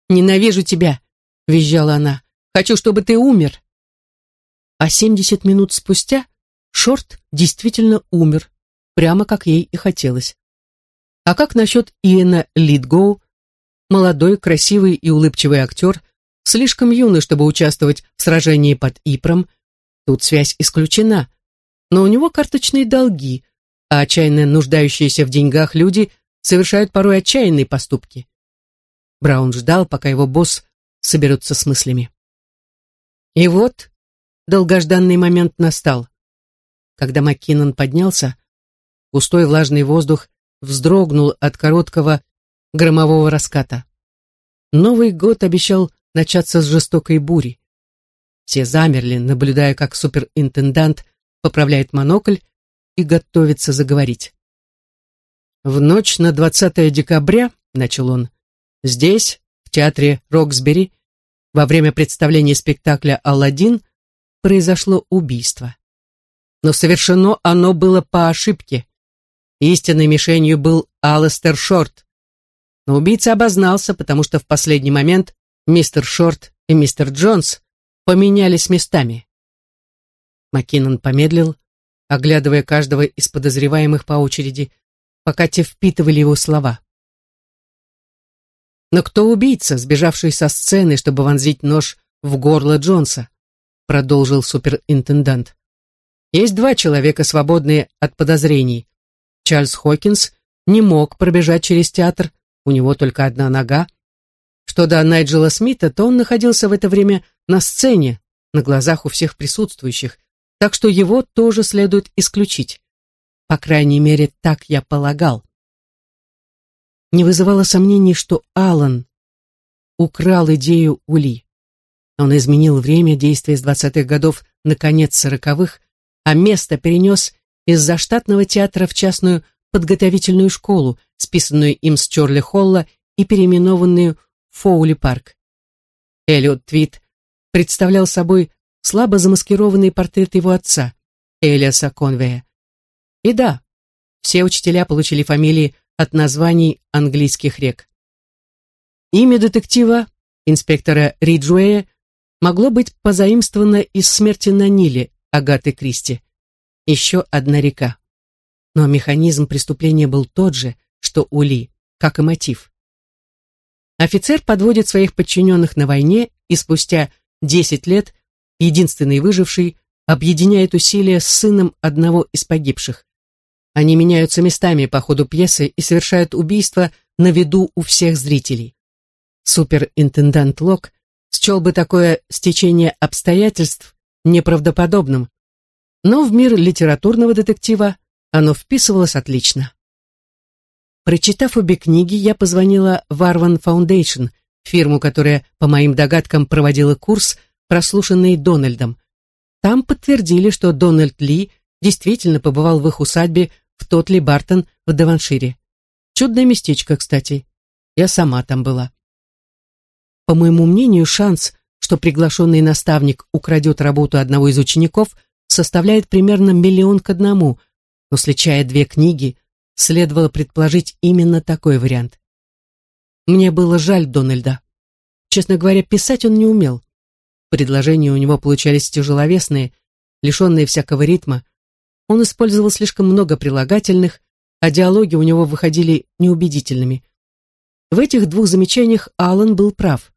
S1: «Ненавижу тебя!» — визжала она. «Хочу, чтобы ты умер!» А семьдесят минут спустя Шорт действительно умер, прямо как ей и хотелось. А как насчет Иэна Литгоу? Молодой, красивый и улыбчивый актер, слишком юный, чтобы участвовать в сражении под Ипром. Тут связь исключена. Но у него карточные долги, а отчаянно нуждающиеся в деньгах люди совершают порой отчаянные поступки. Браун ждал, пока его босс соберется с мыслями. И вот долгожданный момент настал. Когда Маккинон поднялся, густой влажный воздух вздрогнул от короткого громового раската. Новый год обещал начаться с жестокой бури. Все замерли, наблюдая, как суперинтендант поправляет монокль и готовится заговорить. В ночь на 20 декабря, начал он, здесь, в театре Роксбери, во время представления спектакля «Аладдин» произошло убийство. Но совершено оно было по ошибке. Истинной мишенью был Алластер Шорт. Но убийца обознался, потому что в последний момент мистер Шорт и мистер Джонс поменялись местами. Маккинон помедлил, оглядывая каждого из подозреваемых по очереди, пока те впитывали его слова. Но кто убийца, сбежавший со сцены, чтобы вонзить нож в горло Джонса? Продолжил суперинтендант. Есть два человека, свободные от подозрений. Чарльз Хокинс не мог пробежать через театр, у него только одна нога. Что до Найджела Смита, то он находился в это время на сцене, на глазах у всех присутствующих, так что его тоже следует исключить. По крайней мере, так я полагал. Не вызывало сомнений, что Алан украл идею Ули. Он изменил время действия с двадцатых годов на конец сороковых, а место перенес из заштатного театра в частную подготовительную школу, списанную им с Чорли Холла и переименованную Фоули Парк. Эллиот Твит представлял собой слабо замаскированный портрет его отца, Элиаса Конвея. И да, все учителя получили фамилии от названий английских рек. Имя детектива, инспектора Риджуэя, могло быть позаимствовано из смерти на Ниле Агаты Кристи еще одна река. Но механизм преступления был тот же, что у Ли, как и мотив. Офицер подводит своих подчиненных на войне и спустя 10 лет, единственный выживший, объединяет усилия с сыном одного из погибших. Они меняются местами по ходу пьесы и совершают убийство на виду у всех зрителей. Суперинтендант Лок счел бы такое стечение обстоятельств неправдоподобным, но в мир литературного детектива оно вписывалось отлично. Прочитав обе книги, я позвонила в Arvan Foundation, фирму, которая, по моим догадкам, проводила курс, прослушанный Дональдом. Там подтвердили, что Дональд Ли действительно побывал в их усадьбе в Тотли Бартон в Деваншире. Чудное местечко, кстати. Я сама там была. По моему мнению, шанс, что приглашенный наставник украдет работу одного из учеников – составляет примерно миллион к одному, но сличая две книги, следовало предположить именно такой вариант. Мне было жаль Дональда. Честно говоря, писать он не умел. Предложения у него получались тяжеловесные, лишенные всякого ритма. Он использовал слишком много прилагательных, а диалоги у него выходили неубедительными. В этих двух замечаниях Аллан был прав.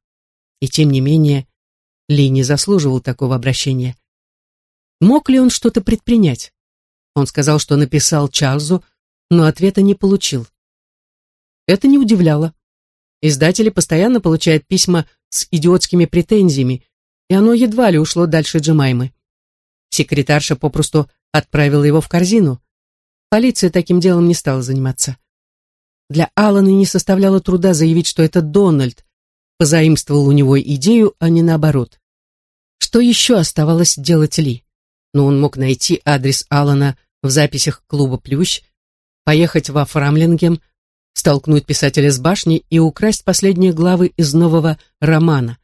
S1: И тем не менее, Ли не заслуживал такого обращения. Мог ли он что-то предпринять? Он сказал, что написал Чарльзу, но ответа не получил. Это не удивляло. Издатели постоянно получают письма с идиотскими претензиями, и оно едва ли ушло дальше Джемаймы. Секретарша попросту отправила его в корзину. Полиция таким делом не стала заниматься. Для Алана не составляло труда заявить, что это Дональд позаимствовал у него идею, а не наоборот. Что еще оставалось делать Ли? Но он мог найти адрес Алана в записях клуба «Плющ», поехать во Фрамлингем, столкнуть писателя с башни и украсть последние главы из нового романа.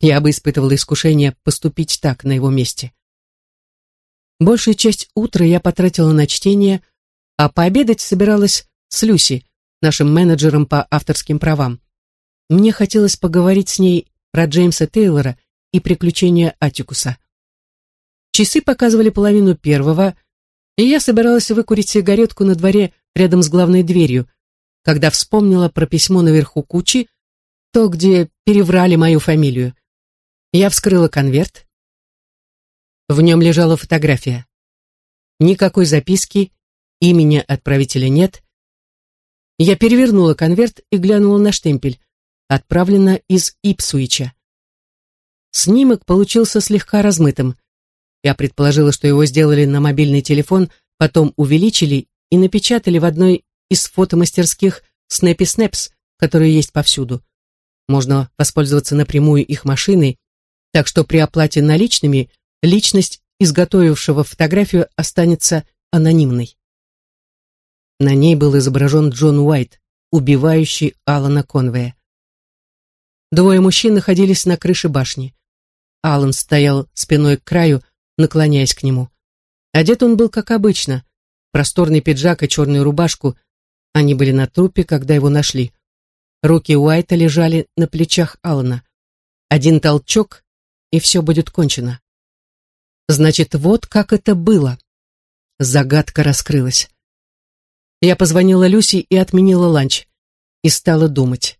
S1: Я бы испытывала искушение поступить так на его месте. Большую часть утра я потратила на чтение, а пообедать собиралась с Люси, нашим менеджером по авторским правам. Мне хотелось поговорить с ней про Джеймса Тейлора и приключения Атикуса. Часы показывали половину первого, и я собиралась выкурить сигаретку на дворе рядом с главной дверью, когда вспомнила про письмо наверху кучи, то, где переврали мою фамилию. Я вскрыла конверт. В нем лежала фотография. Никакой записки, имени отправителя нет. Я перевернула конверт и глянула на штемпель. Отправлено из Ипсуича. Снимок получился слегка размытым. Я предположила, что его сделали на мобильный телефон, потом увеличили и напечатали в одной из фотомастерских Snappy Snaps, которые есть повсюду. Можно воспользоваться напрямую их машиной, так что при оплате наличными личность изготовившего фотографию останется анонимной. На ней был изображен Джон Уайт, убивающий Алана Конвея. Двое мужчин находились на крыше башни. Алан стоял спиной к краю, наклоняясь к нему. Одет он был как обычно, просторный пиджак и черную рубашку. Они были на трупе, когда его нашли. Руки Уайта лежали на плечах Алана. Один толчок, и все будет кончено. Значит, вот как это было. Загадка раскрылась. Я позвонила Люси и отменила ланч. И стала думать.